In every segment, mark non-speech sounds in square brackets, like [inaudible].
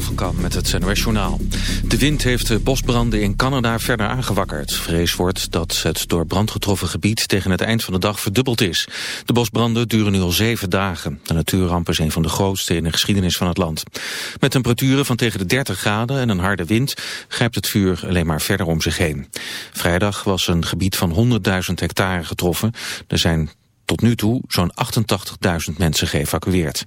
Van Kam met het NOS Journaal. De wind heeft de bosbranden in Canada verder aangewakkerd. Vrees wordt dat het door brand getroffen gebied tegen het eind van de dag verdubbeld is. De bosbranden duren nu al zeven dagen. De natuurramp is een van de grootste in de geschiedenis van het land. Met temperaturen van tegen de 30 graden en een harde wind grijpt het vuur alleen maar verder om zich heen. Vrijdag was een gebied van 100.000 hectare getroffen. Er zijn tot nu toe zo'n 88.000 mensen geëvacueerd.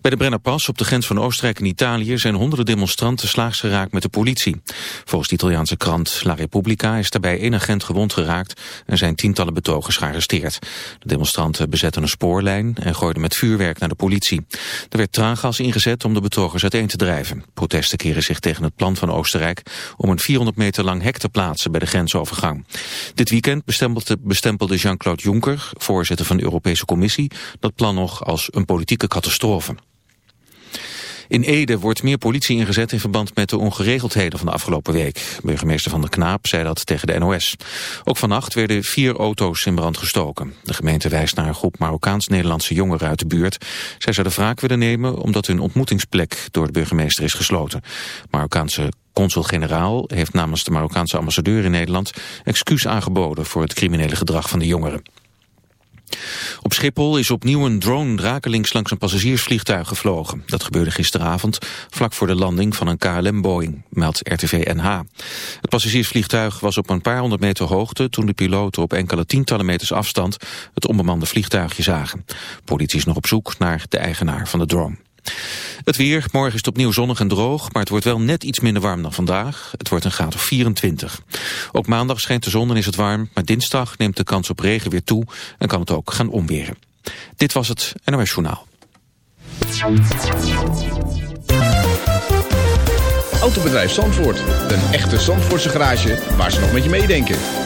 Bij de Brennerpas op de grens van Oostenrijk en Italië zijn honderden demonstranten slaags geraakt met de politie. Volgens de Italiaanse krant La Repubblica is daarbij één agent gewond geraakt en zijn tientallen betogers gearresteerd. De demonstranten bezetten een spoorlijn en gooiden met vuurwerk naar de politie. Er werd traangas ingezet om de betogers uiteen te drijven. Protesten keren zich tegen het plan van Oostenrijk om een 400 meter lang hek te plaatsen bij de grensovergang. Dit weekend bestempelde Jean-Claude Juncker, voorzitter van de Europese Commissie, dat plan nog als een politieke catastrofe in Ede wordt meer politie ingezet in verband met de ongeregeldheden van de afgelopen week. Burgemeester Van der Knaap zei dat tegen de NOS. Ook vannacht werden vier auto's in brand gestoken. De gemeente wijst naar een groep Marokkaans-Nederlandse jongeren uit de buurt. Zij zouden wraak willen nemen omdat hun ontmoetingsplek door de burgemeester is gesloten. Marokkaanse consul-generaal heeft namens de Marokkaanse ambassadeur in Nederland excuus aangeboden voor het criminele gedrag van de jongeren. Op Schiphol is opnieuw een drone rakelings langs een passagiersvliegtuig gevlogen. Dat gebeurde gisteravond, vlak voor de landing van een KLM-Boeing, meldt RTV NH. Het passagiersvliegtuig was op een paar honderd meter hoogte... toen de piloten op enkele tientallen meters afstand het onbemande vliegtuigje zagen. Politie is nog op zoek naar de eigenaar van de drone. Het weer, morgen is het opnieuw zonnig en droog, maar het wordt wel net iets minder warm dan vandaag. Het wordt een graad of 24. Ook maandag schijnt de zon en is het warm, maar dinsdag neemt de kans op regen weer toe en kan het ook gaan omweren. Dit was het NOS Journaal. Autobedrijf Zandvoort, een echte Zandvoortse garage waar ze nog met je meedenken.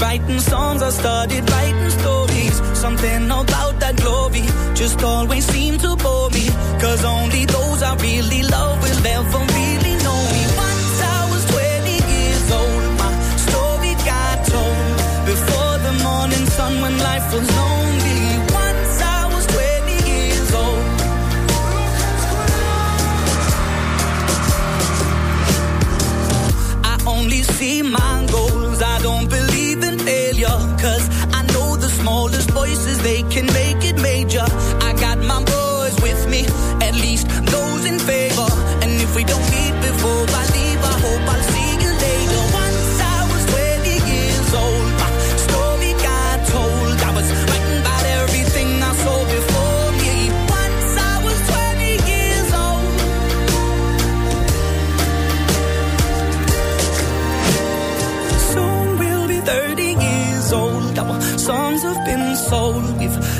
writing songs, I started writing stories. Something about that glory just always seemed to bore me. Cause only those I really love will ever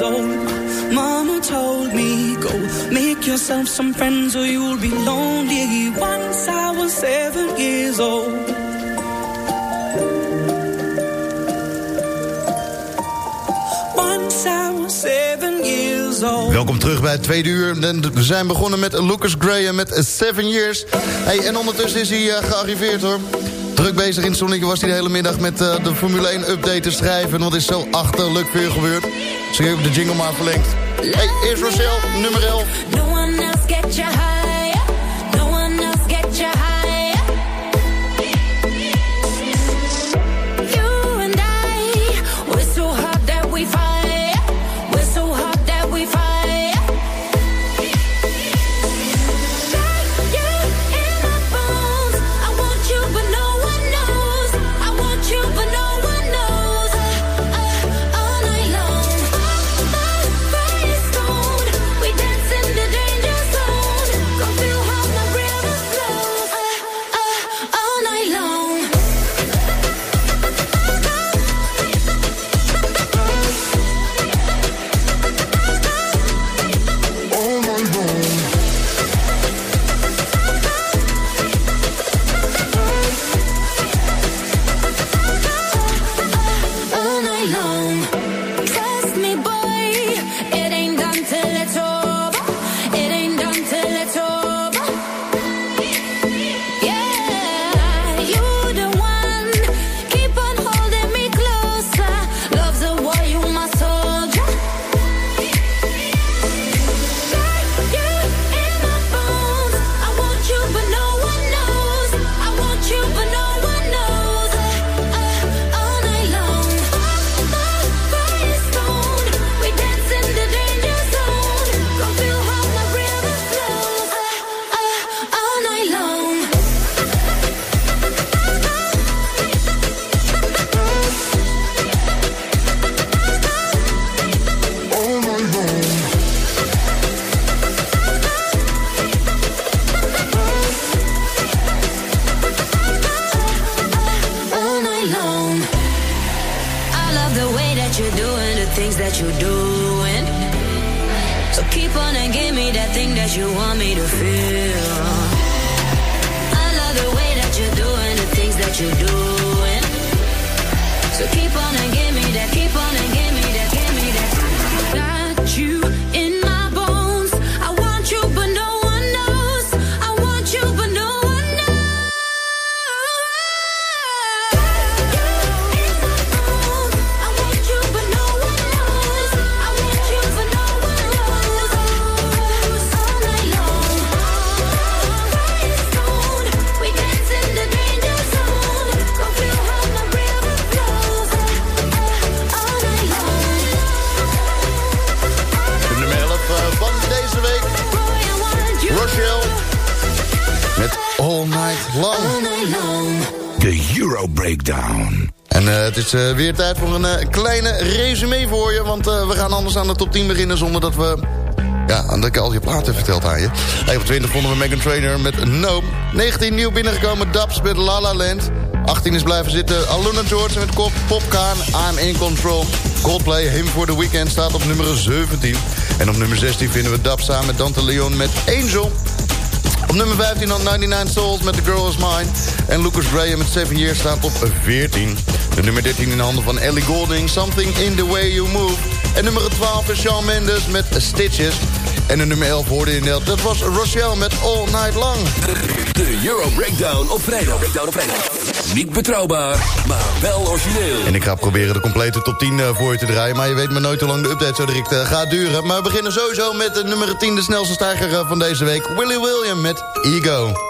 old. Mama told me, go make yourself some friends or you'll be lonely. Once I was seven years old. Welkom terug bij het tweede uur. We zijn begonnen met Lucas Graham met Seven Years. Hey, en ondertussen is hij eh, gearriveerd hoor. Druk bezig in Sonneke was hij de hele middag met eh, de Formule 1 update te schrijven. Wat is zo achterlijk weer gebeurd. Dus ik heb de jingle maar verlengd. Hey, eerst Rochelle, nummer 1. No one else get your. is eh, weer tijd voor een eh, kleine resume voor je. Want eh, we gaan anders aan de top 10 beginnen zonder dat we... Ja, aan dat ik al je platen verteld aan je. Even 20 vonden we Megan Trainer met No. 19 nieuw binnengekomen, Dubs met La La Land. 18 is blijven zitten, Aluna George met Kop, Popkaan, I'm in Control. Coldplay, Him for the Weekend staat op nummer 17. En op nummer 16 vinden we Dubs samen met Dante Leon met Angel. Op nummer 15 dan 99 Souls met The Girl Is Mine. En Lucas Graham met 7 Years staat op 14. De nummer 13 in de handen van Ellie Golding, Something in the Way You Move. En nummer 12 is Shawn Mendes met Stitches. En de nummer 11 hoorde je net, dat was Rochelle met All Night Long. De Euro Breakdown op vrijdag. Breakdown op vrijdag. Niet betrouwbaar, maar wel origineel. En ik ga proberen de complete top 10 eh, voor je te draaien. Maar je weet maar nooit hoe lang de update zo direct uh, gaat duren. Maar we beginnen sowieso met de nummer 10, de snelste stijger uh, van deze week. Willy William met Ego.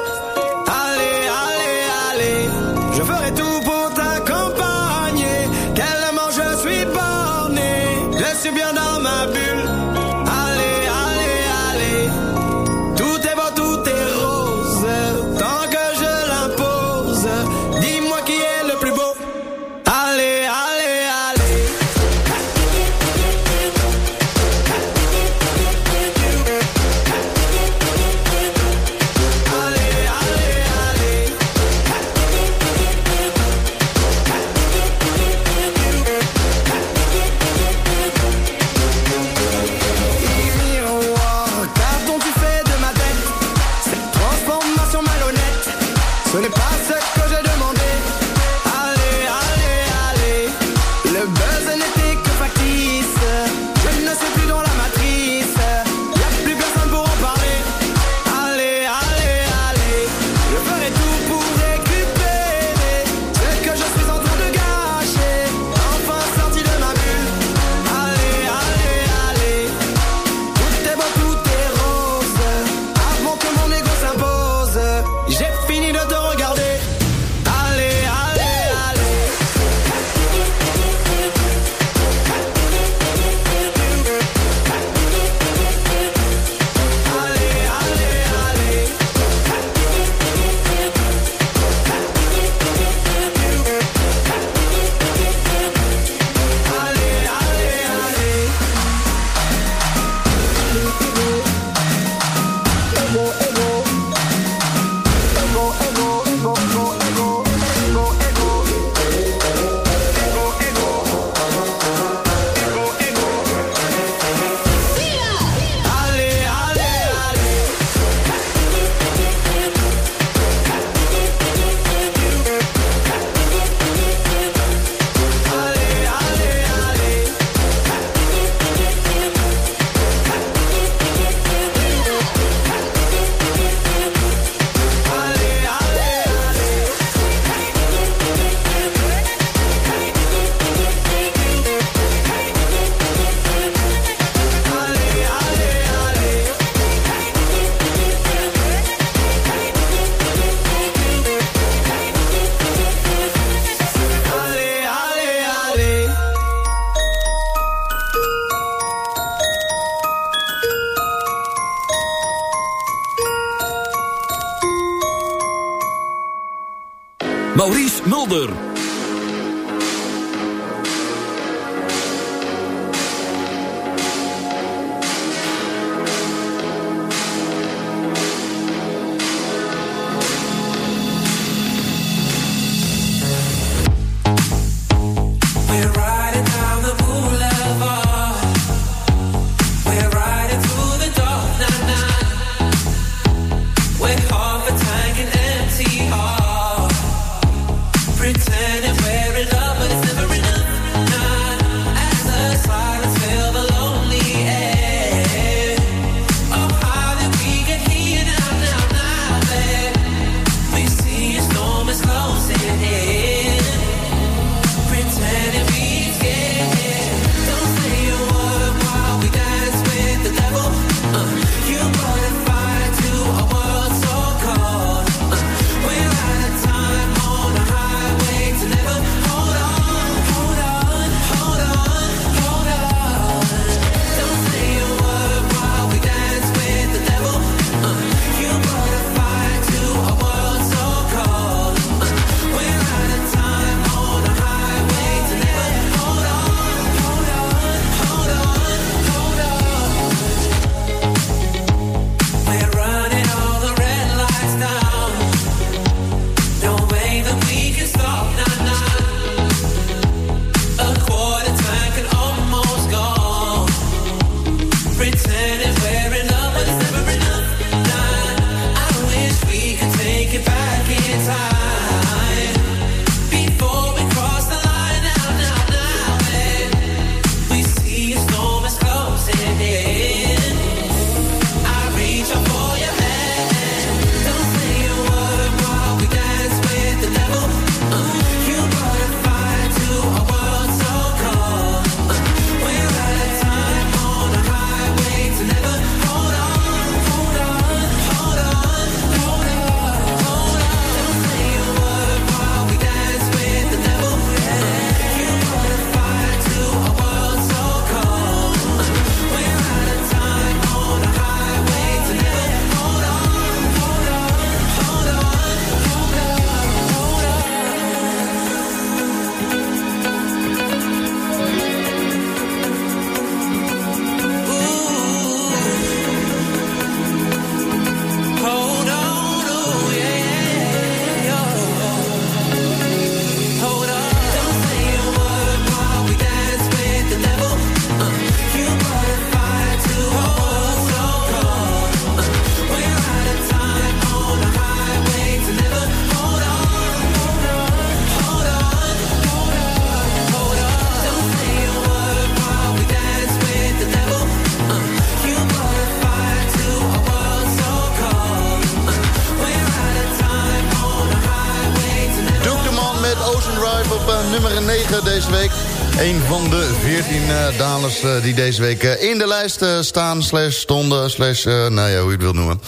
De 14 dalers die deze week in de lijst staan, slash stonden, slash, nou ja, hoe je het wilt noemen.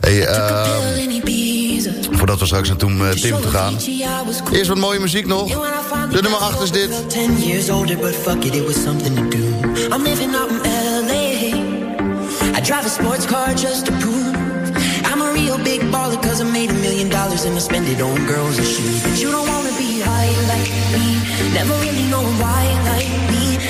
Hey, ehm, voordat we straks naar Tim, Tim toe gaan. Eerst wat mooie muziek nog. De nummer 8 is dit. 10 years older, but fuck it, it was something to do. I'm living out in L.A. I drive a sports car just to prove I'm a real big baller cause I made a million dollars and I spend it on girls and shoes. But you don't wanna be high like me, never really know why like.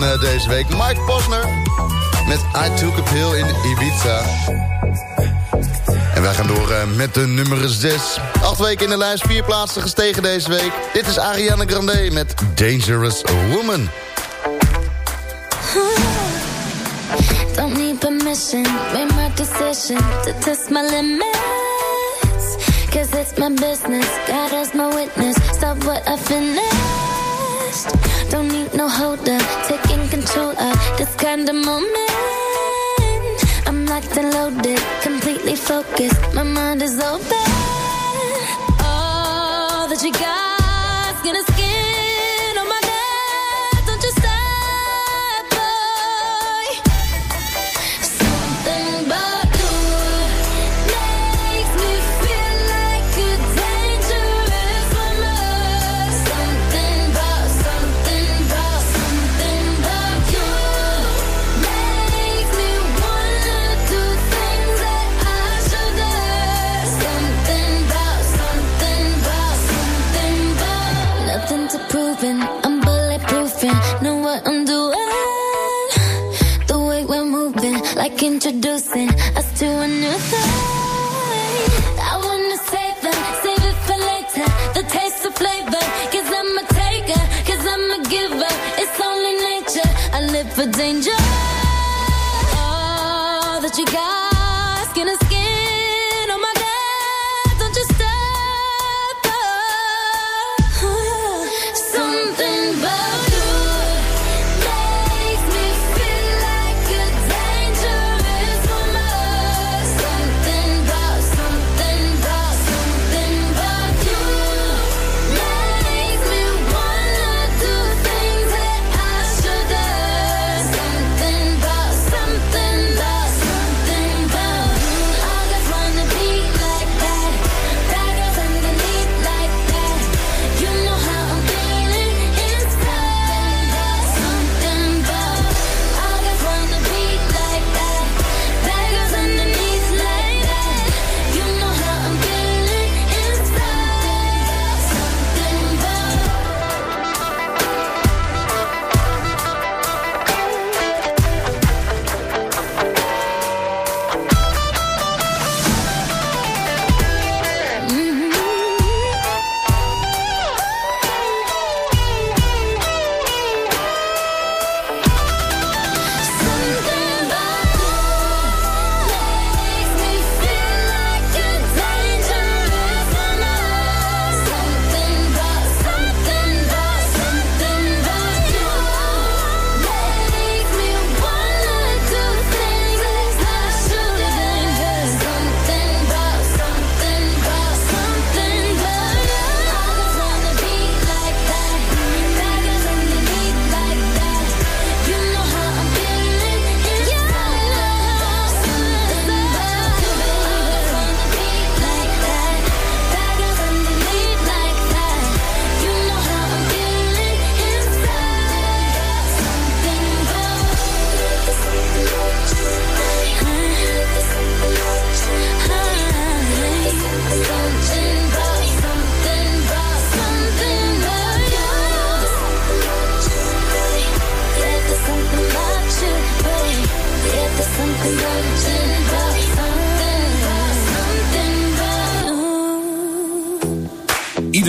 van uh, deze week. Mike Posner met I Took a Pill in Ibiza. En wij gaan door uh, met de nummer 6. Acht weken in de lijst, vier plaatsen gestegen deze week. Dit is Ariana Grande met Dangerous Woman. [laughs] Don't need permission, made my decision to test my limits. Cause it's my business, God as my witness, stop what I finished. Don't need no holder, taking control of this kind of moment. I'm locked and loaded, completely focused, my mind is open. All that you got is gonna skin like introducing us to a new thing. I wanna save them, save it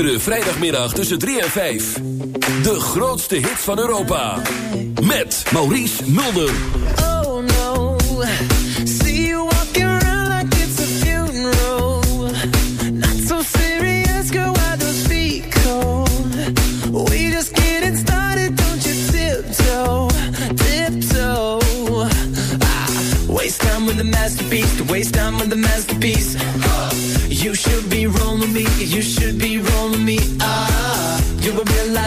Iedere vrijdagmiddag tussen 3 en 5. De grootste hits van Europa. Met Maurice Mulder. Oh no, see you walking around like it's a funeral. Not so serious, girl, why those feet cold? We just getting started, don't you tiptoe, tiptoe. Ah, waste time with the masterpiece, waste time with the masterpiece. You should be rolling me, you should be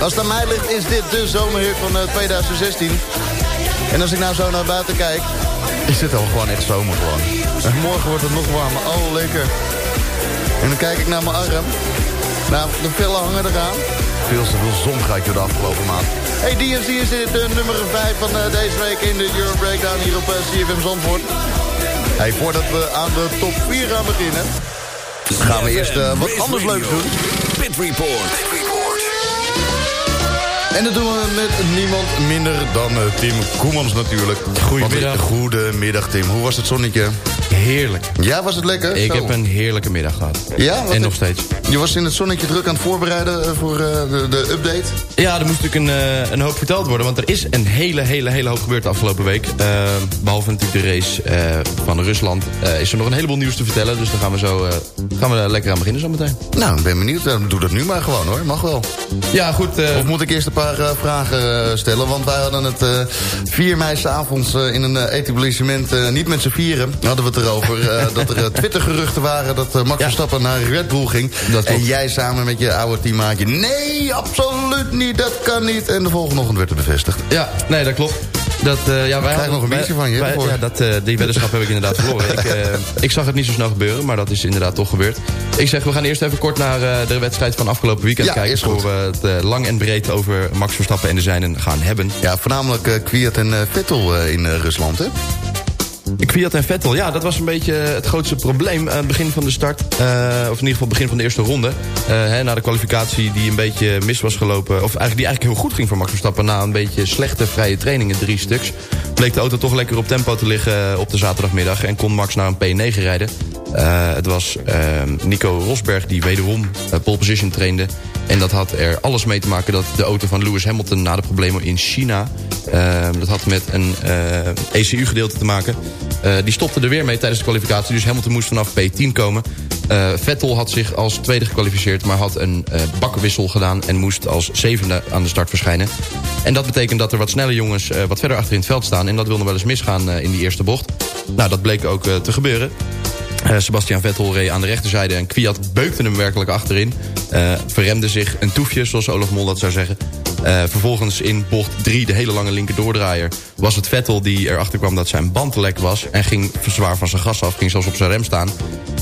Als het aan mij ligt, is dit de zomerhit van eh, 2016. En als ik nou zo naar buiten kijk, is het al gewoon echt zomer gewoon. En morgen wordt het nog warmer. Oh, lekker. En dan kijk ik naar mijn arm. Nou, de pillen hangen eraan. Veel te veel zon ga ik door de afgelopen maand. Hey, DNC is dit de nummer 5 van eh, deze week in de Euro Breakdown hier op uh, CFM Zandvoort. Hey, voordat we aan de top 4 gaan beginnen... gaan we eerst eh, wat anders leuks doen. Pit Report. En dat doen we met niemand minder dan eh, Tim Koemans natuurlijk. Goedemiddag. Eh, Goedemiddag Tim, hoe was het zonnetje? Heerlijk. Ja, was het lekker? Ik Zo. heb een heerlijke middag gehad. Ja, en nog steeds. Je was in het zonnetje druk aan het voorbereiden eh, voor eh, de, de update. Ja, er moest natuurlijk een, eh, een hoop verteld worden. Want er is een hele, hele, hele hoop gebeurd de afgelopen week. Eh, behalve natuurlijk de race van Rusland... is er nog een heleboel nieuws te vertellen. Dus daar gaan we zo gaan we er lekker aan beginnen zometeen. Nou, ik ben benieuwd. Doe dat nu maar gewoon hoor, mag wel. Ja, goed. Of moet ik eerst een paar vragen stellen? Want wij hadden het eh 4 mei 's avonds eh, in een etablissement, niet met z'n vieren, hadden we het erover. eh, [laughs] dat er eh, Twitter-geruchten waren dat eh, Max Ja. Verstappen naar Red Bull ging. En jij samen met je oude teammaatje, nee, absoluut niet, dat kan niet. En de volgende ochtend werd het bevestigd. Ja, nee, dat klopt. Dat, eh, ja, wij hadden- nog een biertje van je, wij-. Ja, dat, die weddenschap heb ik inderdaad verloren. ik, [laughs] ik zag het niet zo snel gebeuren, maar dat is inderdaad toch gebeurd. Ik zeg, we gaan eerst even kort naar de wedstrijd van afgelopen weekend Ja, kijken... voor we het lang en breed over Max Verstappen en de zijnen gaan hebben. Ja, voornamelijk Kwiat en Vettel in Rusland, hè? Kwiat en Vettel, ja, dat was een beetje het grootste probleem aan het begin van de start. eh, of in ieder geval begin van de eerste ronde. Eh, hè, na de kwalificatie die een beetje mis was gelopen. Of eigenlijk die eigenlijk heel goed ging voor Max Verstappen. Na een beetje slechte vrije trainingen, drie stuks. Bleek de auto toch lekker op tempo te liggen op de zaterdagmiddag. En kon Max naar een P9 rijden. Eh, het was eh, Nico Rosberg die wederom eh, pole position trainde. En dat had er alles mee te maken dat de auto van Lewis Hamilton... na de problemen in China... eh, dat had met een eh, ECU-gedeelte te maken. Eh, die stopte er weer mee tijdens de kwalificatie. Dus Hamilton moest vanaf P10 komen. Eh, Vettel had zich als tweede gekwalificeerd... maar had een bakwissel gedaan... en moest als zevende aan de start verschijnen. En dat betekent dat er wat snelle jongens... wat verder achter in het veld staan. En dat wil nog wel eens misgaan in die eerste bocht. Nou, dat bleek ook te gebeuren. Eh, Sebastian Vettel reed aan de rechterzijde en Kwiat beukte hem werkelijk achterin. Eh, verremde zich een toefje, zoals Olaf Mol dat zou zeggen. Eh, vervolgens in bocht 3, de hele lange linker doordraaier... was het Vettel die erachter kwam dat zijn band lek was... en ging zwaar van zijn gas af, ging zelfs op zijn rem staan.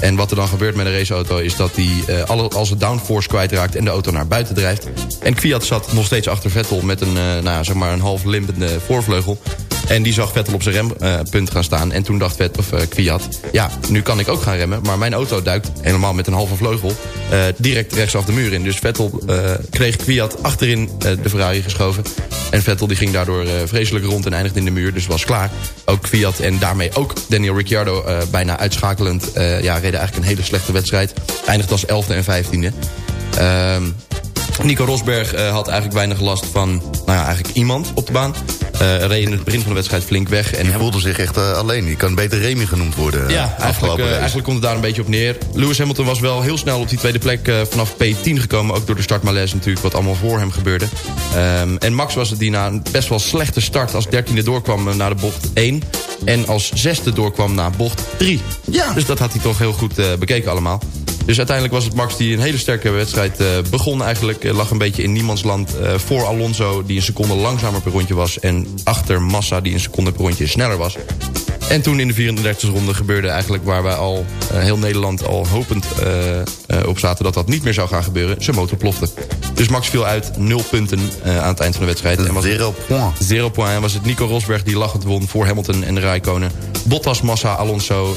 En wat er dan gebeurt met een raceauto... is dat hij alle, al zijn downforce kwijtraakt en de auto naar buiten drijft. En Kwiat zat nog steeds achter Vettel met een, nou, zeg maar een half limpende voorvleugel... En die zag Vettel op zijn rempunt gaan staan. En toen dacht Vet, of, eh, Kwiat, ja, nu kan ik ook gaan remmen. Maar mijn auto duikt helemaal met een halve vleugel eh, direct rechtsaf de muur in. Dus Vettel eh, kreeg Kwiat achterin eh, de Ferrari geschoven. En Vettel die ging daardoor eh, vreselijk rond en eindigde in de muur. Dus was klaar. Ook Kwiat en daarmee ook Daniel Ricciardo eh, bijna uitschakelend. eh, ja, reden eigenlijk een hele slechte wedstrijd. Eindigde als 11e en 15e. Ehm Nico Rosberg eh, had eigenlijk weinig last van nou ja, eigenlijk iemand op de baan. Eh reed in het begin van de wedstrijd flink weg. En Die voelde zich echt eh, alleen. Die kan beter Remy genoemd worden. ja, eigenlijk, race. eigenlijk komt het daar een beetje op neer. Lewis Hamilton was wel heel snel op die tweede plek vanaf P10 gekomen. Ook door de startmalaise natuurlijk, wat allemaal voor hem gebeurde. Ehm, en Max was het die na een best wel slechte start als dertiende doorkwam naar de bocht 1. En als zesde doorkwam naar bocht 3. Ja. Dus dat had hij toch heel goed bekeken allemaal. Dus uiteindelijk was het Max die een hele sterke wedstrijd eh, begon eigenlijk. Eh, lag een beetje in niemandsland eh, voor Alonso... die een seconde langzamer per rondje was... en achter Massa die een seconde per rondje sneller was. En toen in de 34e ronde gebeurde eigenlijk waar wij al eh, heel Nederland al hopend eh, eh, op zaten dat dat niet meer zou gaan gebeuren. Zijn motor plofte. Dus Max viel uit, nul punten aan het eind van de wedstrijd. En was Zero point. Zero point. En was het Nico Rosberg die lachend won voor Hamilton en de Raikkonen. Bottas, Massa, Alonso.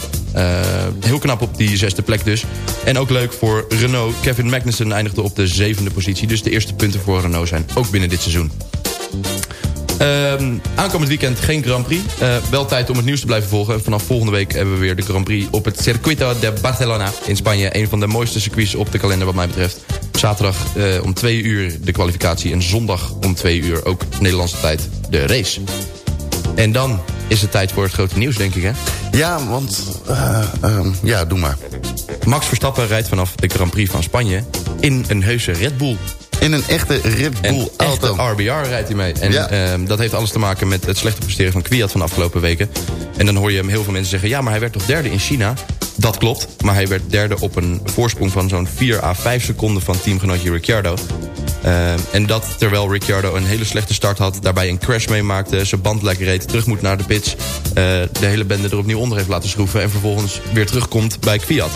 heel knap op die zesde plek dus. En ook leuk voor Renault. Kevin Magnussen eindigde op de zevende positie. Dus de eerste punten voor Renault zijn ook binnen dit seizoen. Ehm, aankomend weekend geen Grand Prix. Eh, wel tijd om het nieuws te blijven volgen. Vanaf volgende week hebben we weer de Grand Prix op het Circuito de Barcelona in Spanje. Een van de mooiste circuits op de kalender wat mij betreft. Zaterdag eh, om twee uur de kwalificatie en zondag om twee uur ook Nederlandse tijd de race. En dan is het tijd voor het grote nieuws, denk ik, hè? Ja, want... eh, ehm, ja, doe maar. Max Verstappen rijdt vanaf de Grand Prix van Spanje in een heuse Red Bull. In een echte Red Bull echte auto. RBR rijdt hij mee. En Ja. ehm, dat heeft alles te maken met het slechte presteren van Kwiat van de afgelopen weken. En dan hoor je hem heel veel mensen zeggen... ja, maar hij werd toch derde in China? Dat klopt, maar hij werd derde op een voorsprong van zo'n 4 à 5 seconden... van teamgenootje Ricciardo. Ehm, en dat terwijl Ricciardo een hele slechte start had... daarbij een crash meemaakte, zijn band lekker reed... terug moet naar de pits, eh, de hele bende er opnieuw onder heeft laten schroeven... en vervolgens weer terugkomt bij Kwiat.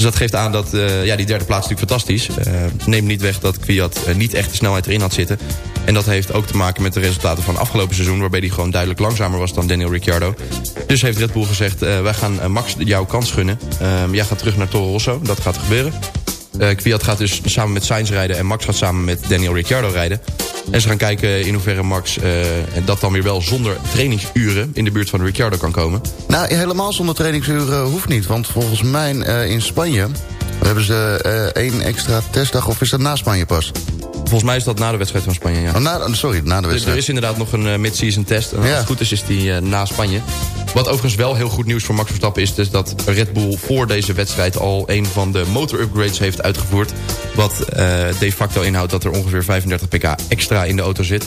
Dus dat geeft aan dat eh, ja, die derde plaats natuurlijk fantastisch. Uh, neemt niet weg dat Kwiat uh, niet echt de snelheid erin had zitten. En dat heeft ook te maken met de resultaten van afgelopen seizoen... waarbij hij gewoon duidelijk langzamer was dan Daniel Ricciardo. Dus heeft Red Bull gezegd, wij gaan Max jouw kans gunnen. Ehm, jij gaat terug naar Toro Rosso, dat gaat gebeuren. Uh, Kwiat gaat dus samen met Sainz rijden... en Max gaat samen met Daniel Ricciardo rijden. En ze gaan kijken in hoeverre Max uh, dat dan weer wel zonder trainingsuren... in de buurt van Ricciardo kan komen. Nou, helemaal zonder trainingsuren hoeft niet. Want volgens mij uh, in Spanje hebben ze één extra testdag... of is dat na Spanje pas? Volgens mij is dat na de wedstrijd van Spanje, ja. Oh, na, sorry, na de wedstrijd. Er is inderdaad nog een uh, mid-season test. En als ja. het goed is, is die uh, na Spanje. Wat overigens wel heel goed nieuws voor Max Verstappen is... dus dat Red Bull voor deze wedstrijd al een van de motor-upgrades heeft uitgevoerd. Wat uh, de facto inhoudt dat er ongeveer 35 pk extra in de auto zit.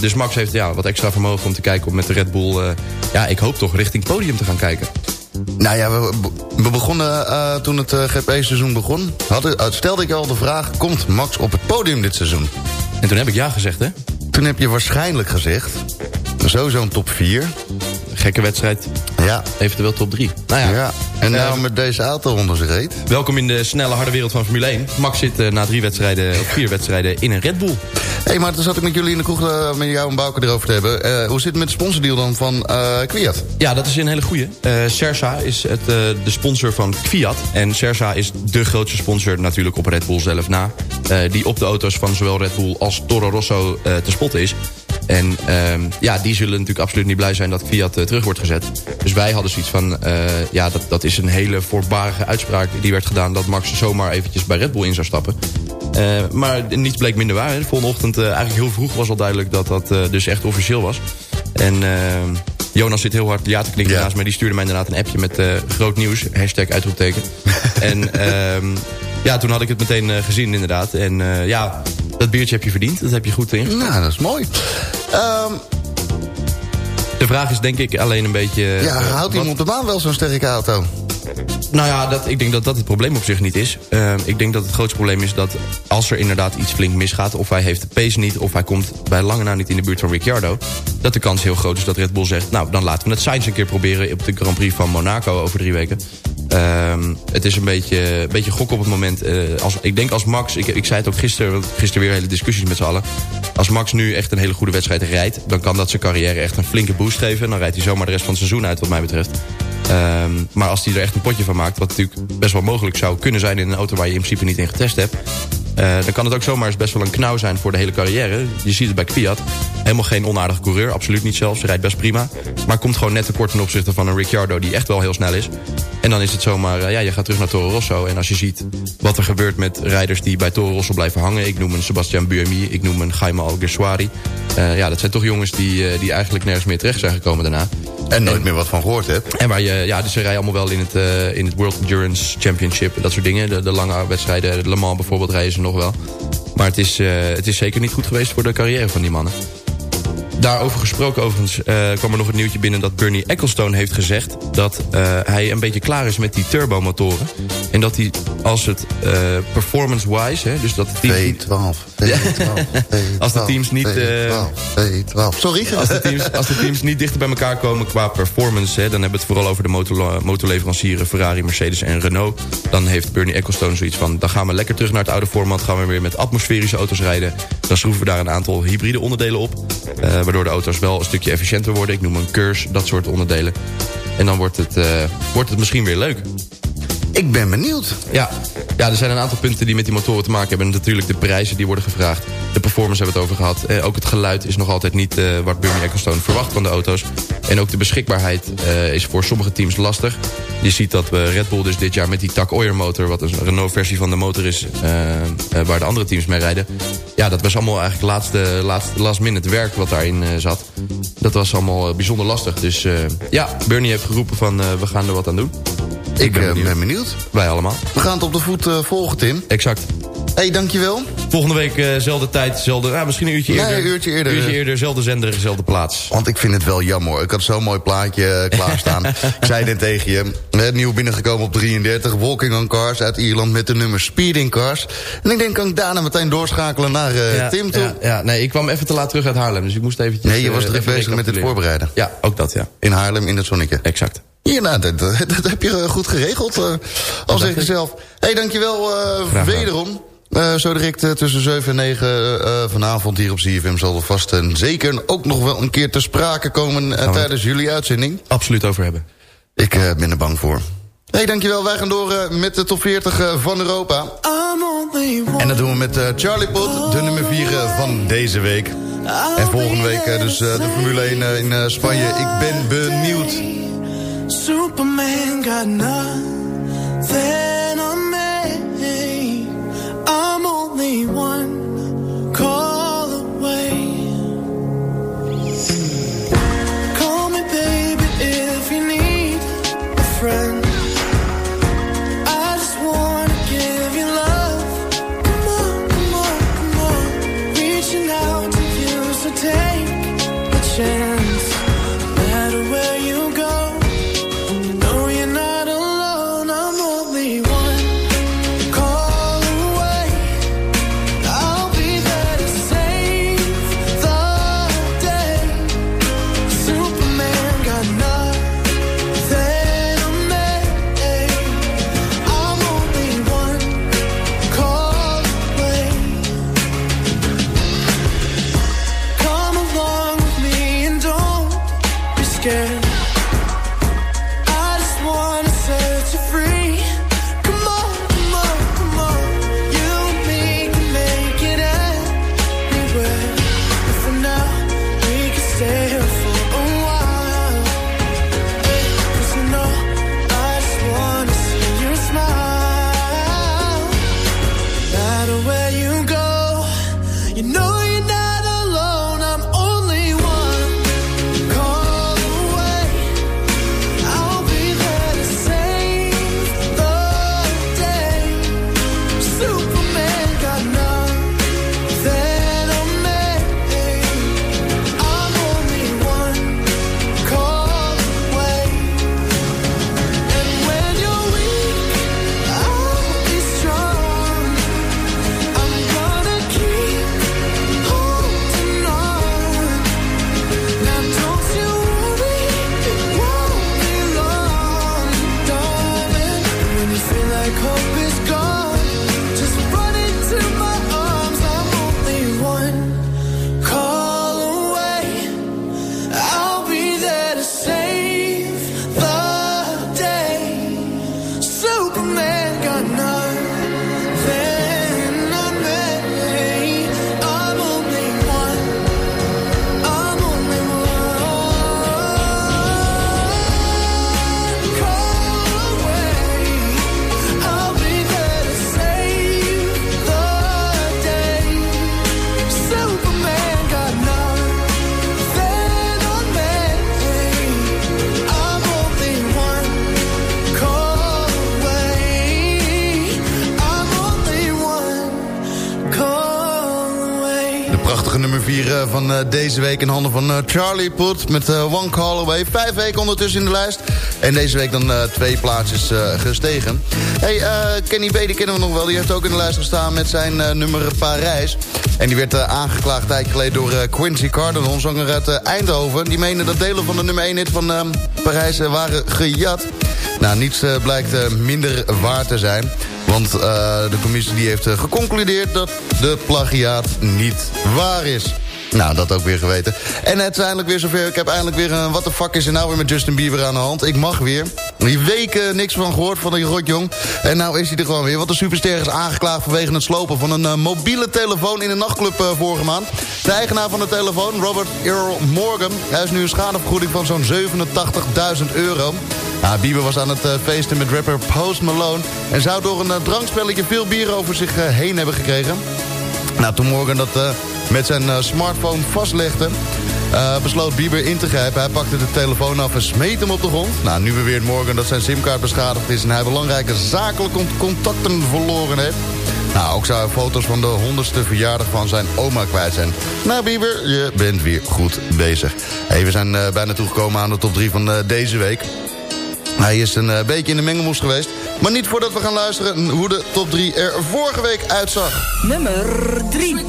dus Max heeft ja, wat extra vermogen om te kijken om met de Red Bull... ja, ik hoop toch richting podium te gaan kijken. Nou ja, we, we begonnen uh, toen het uh, GP-seizoen begon. Hadden, uh, stelde ik al de vraag, komt Max op het podium dit seizoen? En toen heb ik ja gezegd, hè? Toen heb je waarschijnlijk gezegd, sowieso een top 4. Gekke wedstrijd. Ja. Eventueel top 3. Nou ja. ja. En nou met deze auto onder zich reed. Welkom in de snelle, harde wereld van Formule 1. Max zit na drie wedstrijden, of vier wedstrijden in een Red Bull. Hé, hey, maar toen zat ik met jullie in de kroeg uh, met jou en Bouke erover te hebben. Uh, hoe zit het met de sponsordeal dan van uh, Kwiat? Ja, dat is een hele goeie. Sersa is het, de sponsor van Kwiat. En Sersa is de grootste sponsor natuurlijk op Red Bull zelf na. die op de auto's van zowel Red Bull als Toro Rosso te spotten is. En um, ja, die zullen natuurlijk absoluut niet blij zijn dat Fiat terug wordt gezet. Dus wij hadden zoiets van, uh, ja, dat, dat is een hele voorbarige uitspraak die werd gedaan... dat Max zomaar eventjes bij Red Bull in zou stappen. Uh, maar niets bleek minder waar. De volgende ochtend, eigenlijk heel vroeg, was al duidelijk dat dat dus echt officieel was. En ehm, Jonas zit heel hard ja te knikken ja. naast mij. Die stuurde mij inderdaad een appje met groot nieuws. Hashtag uitroepteken. [laughs] en um, ja, toen had ik het meteen gezien inderdaad. En ja, dat biertje heb je verdiend. Dat heb je goed in. Nou, dat is mooi. Um, de vraag is denk ik alleen een beetje... Ja, uh, houdt iemand op de baan wel zo'n sterke auto? Nou ja, dat, ik denk dat dat het probleem op zich niet is. Uh, ik denk dat het grootste probleem is dat als er inderdaad iets flink misgaat... of hij heeft de pace niet, of hij komt bij lange na niet in de buurt van Ricciardo... dat de kans heel groot is dat Red Bull zegt... nou, dan laten we het Sainz een keer proberen op de Grand Prix van Monaco over drie weken. Uh, het is een beetje, beetje gok op het moment. Uh, als, ik denk als Max, ik, ik zei het ook gisteren... gisteren weer hele discussies met z'n allen... als Max nu echt een hele goede wedstrijd rijdt... dan kan dat zijn carrière echt een flinke boost geven. Dan rijdt hij zomaar de rest van het seizoen uit wat mij betreft. Um, maar als hij er echt een potje van maakt... wat natuurlijk best wel mogelijk zou kunnen zijn in een auto... waar je in principe niet in getest hebt... eh, dan kan het ook zomaar eens best wel een knauw zijn voor de hele carrière. Je ziet het bij Kwiat. Helemaal geen onaardige coureur, absoluut niet zelfs. Hij rijdt best prima. Maar komt gewoon net tekort ten opzichte van een Ricciardo... die echt wel heel snel is. En dan is het zomaar, eh, ja, je gaat terug naar Toro Rosso. En als je ziet wat er gebeurt met rijders die bij Toro Rosso blijven hangen... ik noem een Sebastian Buemi, ik noem een Jaime Alguersuari... Uh, ja, dat zijn toch jongens die, uh, die eigenlijk nergens meer terecht zijn gekomen daarna. En nooit meer wat van gehoord hebt. En waar je, ja, dus ze rijden allemaal wel in het, uh, in het World Endurance Championship. Dat soort dingen. De, de lange wedstrijden, de Le Mans bijvoorbeeld, rijden ze nog wel. Maar het is, het is zeker niet goed geweest voor de carrière van die mannen. Daarover gesproken overigens uh, kwam er nog het nieuwtje binnen... dat Bernie Ecclestone heeft gezegd dat uh, hij een beetje klaar is met die turbomotoren. En dat hij als het uh, performance-wise... dus dat de teams... V12, V12, V12 Als de teams niet... V12, V12. Sorry. Als de, [laughs] teams, als de teams niet dichter bij elkaar komen qua performance... Hè, dan hebben we het vooral over de motor, motorleverancieren... Ferrari, Mercedes en Renault. Dan heeft Bernie Ecclestone zoiets van... dan gaan we lekker terug naar het oude format. Gaan we weer met atmosferische auto's rijden. Dan schroeven we daar een aantal hybride onderdelen op... waardoor de auto's wel een stukje efficiënter worden. Ik noem een curse, dat soort onderdelen. En dan wordt het, uh, wordt het misschien weer leuk. Ik ben benieuwd. Ja. ja, er zijn een aantal punten die met die motoren te maken hebben. Natuurlijk de prijzen die worden gevraagd. De performance hebben we het over gehad. Eh, ook het geluid is nog altijd niet uh, wat Bernie Ecclestone verwacht van de auto's. En ook de beschikbaarheid uh, is voor sommige teams lastig. Je ziet dat Red Bull dus dit jaar met die TAC Oyer motor... wat een Renault-versie van de motor is waar de andere teams mee rijden... ja, dat was allemaal eigenlijk laatste, laatste last minute werk wat daarin zat. Dat was allemaal bijzonder lastig. Dus ja, Bernie heeft geroepen van we gaan er wat aan doen. Ik ben benieuwd. ben benieuwd. Wij allemaal. We gaan het op de voet uh, volgen, Tim. Exact. Hé, hey, dankjewel. Volgende week dezelfde uh, tijd, zelfde, ja, misschien een uurtje nee, eerder. een uurtje eerder. uurtje eerder, zelfde zender, dezelfde plaats. Want ik vind het wel jammer. Ik had zo'n mooi plaatje uh, klaarstaan. [laughs] ik zei net tegen je, nieuw binnengekomen op 33. Walking on Cars uit Ierland met de nummer Speeding Cars. En ik denk, kan ik daarna meteen doorschakelen naar ja, Tim toe? Ja, ja, nee, ik kwam even te laat terug uit Haarlem. Dus ik moest eventjes... Nee, je was druk bezig met het voorbereiden. Ja, ook dat, ja. In Haarlem, in het zonnetje. Exact. Ja, nou, dat, dat, dat, heb je goed geregeld, uh, al zeg je zelf. Hé, hey, dankjewel uh, wederom. Uh, zo direct uh, tussen 7 en 9 uh, vanavond hier op CFM zal er vast en zeker ook nog wel een keer te sprake komen tijdens jullie uitzending. Absoluut over hebben. Ik ben er bang voor. Hé, hey, dankjewel. Wij gaan door met de top 40 van Europa. En dat doen we met Charlie Pot, de nummer 4 van deze week. En volgende week dus de Formule 1 in Spanje. Ik ben benieuwd. Superman got nothing deze week in handen van eh, Charlie Put met eh, One Call Away. Vijf weken ondertussen in de lijst. En deze week dan eh, twee plaatsjes gestegen. Hey, Kenny B, die kennen we nog wel. Die heeft ook in de lijst gestaan met zijn nummer Parijs. En die werd aangeklaagd een tijdje geleden door Quincy Cardinal, zanger uit Eindhoven. Die meende dat delen van de nummer 1 hit van Parijs waren gejat. Nou, niets blijkt minder waar te zijn. Want de commissie die heeft geconcludeerd dat de plagiaat niet waar is. Nou, dat ook weer geweten. En uiteindelijk weer zover. Ik heb eindelijk weer een... Wat de fuck is er nou weer met Justin Bieber aan de hand? Ik mag weer. Die weken niks van gehoord van die rotjong. En nou is hij er gewoon weer. Want de superster is aangeklaagd vanwege het slopen van een eh, mobiele telefoon in een nachtclub eh, vorige maand. De eigenaar van de telefoon, Robert Earl Morgan... hij is nu een schadevergoeding van zo'n 87.000 euro. Nou, Bieber was aan het eh, feesten met rapper Post Malone... en zou door een eh, drankspelletje veel bier over zich eh, heen hebben gekregen. Nou, toen Morgan dat eh, met zijn eh, smartphone vastlegde... eh, besloot Bieber in te grijpen. Hij pakte de telefoon af en smeet hem op de grond. Nou, nu beweert Morgan dat zijn simkaart beschadigd is... en hij belangrijke zakelijke cont- contacten verloren heeft. Nou, ook zou hij foto's van de honderdste verjaardag van zijn oma kwijt zijn. Nou, Bieber, je bent weer goed bezig. We zijn eh, bijna toegekomen aan de top 3 van deze week. Hij is een eh, beetje in de mengelmoes geweest. Maar niet voordat we gaan luisteren hoe de top 3 er vorige week uitzag. Nummer 3. We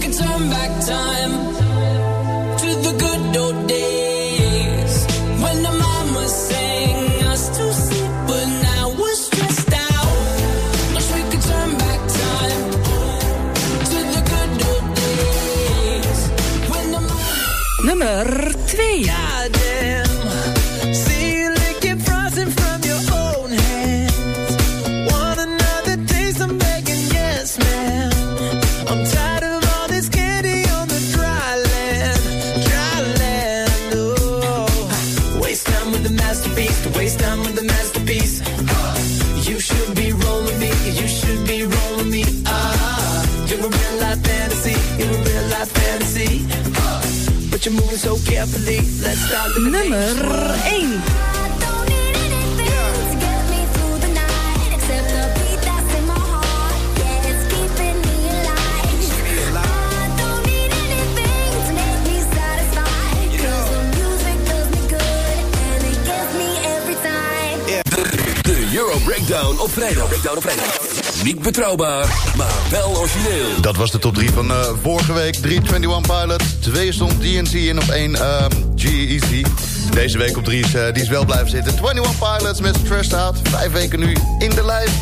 every time. De Euro Breakdown op vrijdag. Breakdown op vrijdag. Niet betrouwbaar, maar wel origineel. Dat was de top 3 van eh, vorige week. 321 Pilots, 2 stond DNC en op 1 um, G-Eazy. Deze week op 3 is, eh, die is wel blijven zitten. 21 Pilots met Stressed Out. Vijf weken nu in de lijst.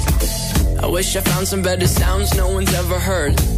I wish I found some better sounds no one's ever heard.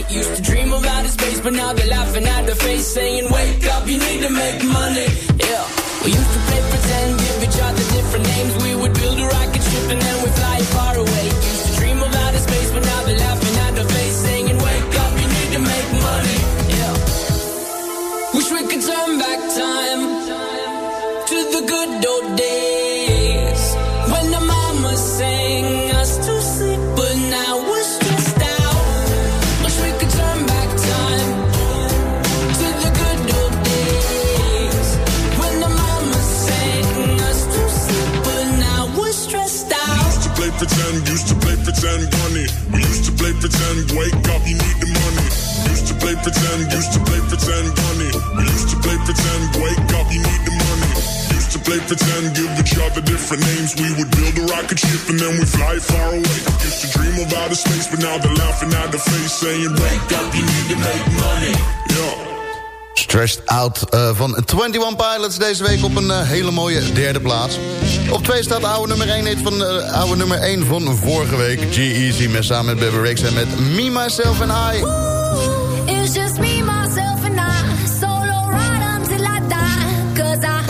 away. Used to dream of outer space, but now they're laughing at the face, saying, Wake up, you need to make money. Yeah. We used to play pretend, give each other different names. We would build a rocket ship and then we'd fly far pretend, wake up, you need the money. Used to play pretend, used to play pretend, bunny. We used to play pretend, wake up, you need the money. Used to play pretend, give each other different names. We would build a rocket ship and then we fly far away. Used to dream of outer space, but now they're laughing at the face, saying, Wake up, you need to make money. Yeah. Stressed Out eh, van 21 Pilots deze week op een eh, hele mooie derde plaats. Op 2 staat de oude nummer 1 hit van uh, oude nummer 1 van vorige week. G-Eazy met samen met Baby Rex en met Me, Myself and I. It's just me, myself, and I. Solo ride until I die. Cause I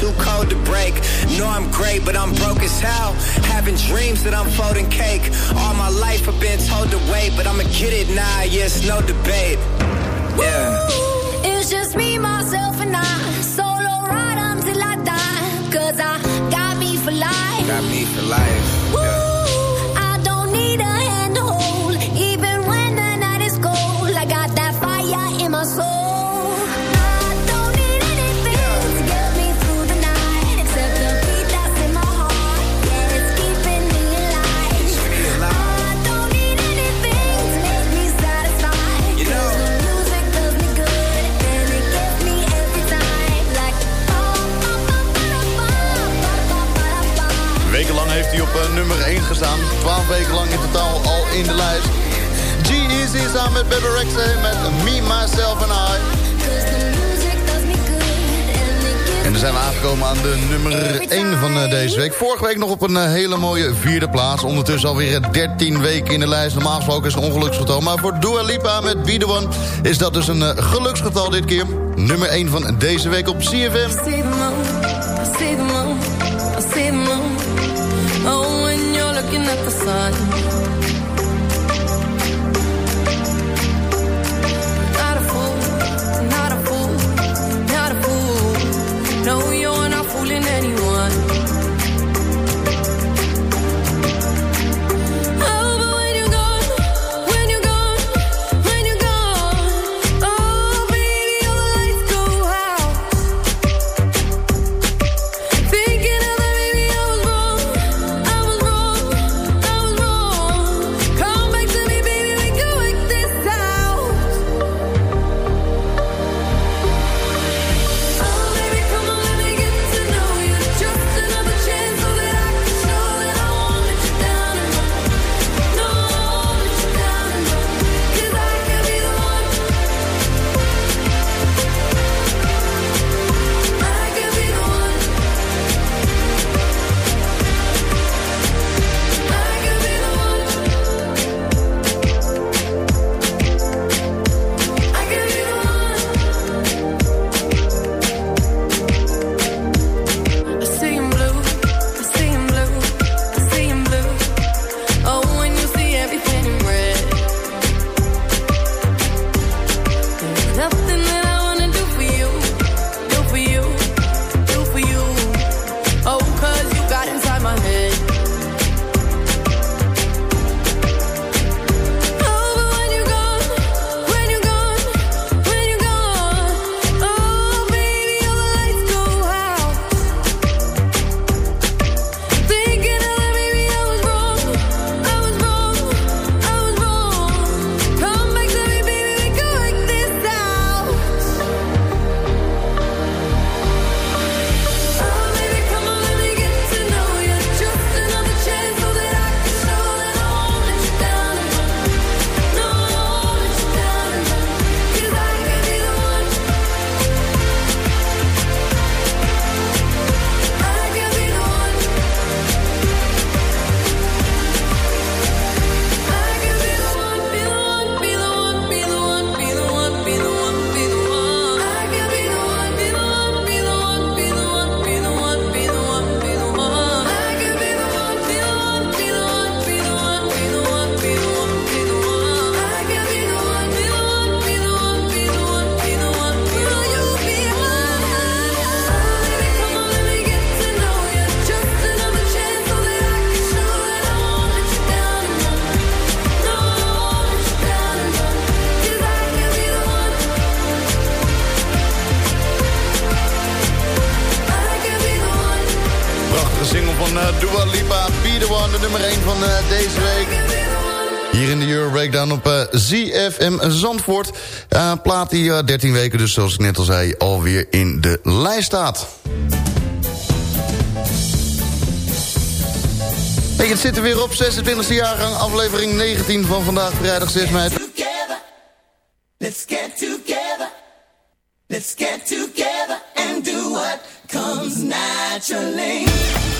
Too cold to break. Know I'm great, but I'm broke as hell. Having dreams that I'm folding cake. All my life I've been told to wait, but I'ma get it now. Yes, no debate. Yeah. It's just me, myself, and I. Solo ride until I die. Cause I got me for life. Got me for life. Ooh, I don't need a hand to hold. nummer 1 gestaan. 12 weken lang in totaal al in de lijst. G-Eazy samen met Bebe Rexha met Me, Myself and I. En dan zijn we aangekomen aan de nummer 1 van eh, deze week. Vorige week nog op een eh, hele mooie vierde plaats. Ondertussen alweer eh, 13 weken in de lijst. Normaal gesproken is het een ongeluksgetal. Maar voor Dua Lipa met Be The One is dat dus een geluksgetal dit keer. Nummer 1 van deze week op CFM. sun nummer 1 van eh, deze week. Hier in de Euro Breakdown op eh, ZFM Zandvoort. Uh, plaat die eh, 13 weken dus, zoals ik net al zei, alweer in de lijst staat. Hey, het zit er weer op, 26e jaargang, aflevering 19 van vandaag, vrijdag 6 mei. Let's get together, let's get together and do what comes naturally.